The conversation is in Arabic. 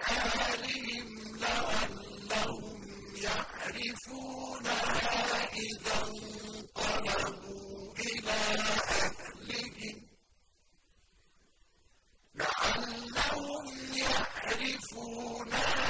أَفْعَالِهِمْ لَعَلَّهُمْ يَعْرِفُونَهَا إِذَا انقَلَبُوا إِلَىٰ أَهْلِهِمْ. لَعَلَّهُمْ يَعْرِفُونَهَا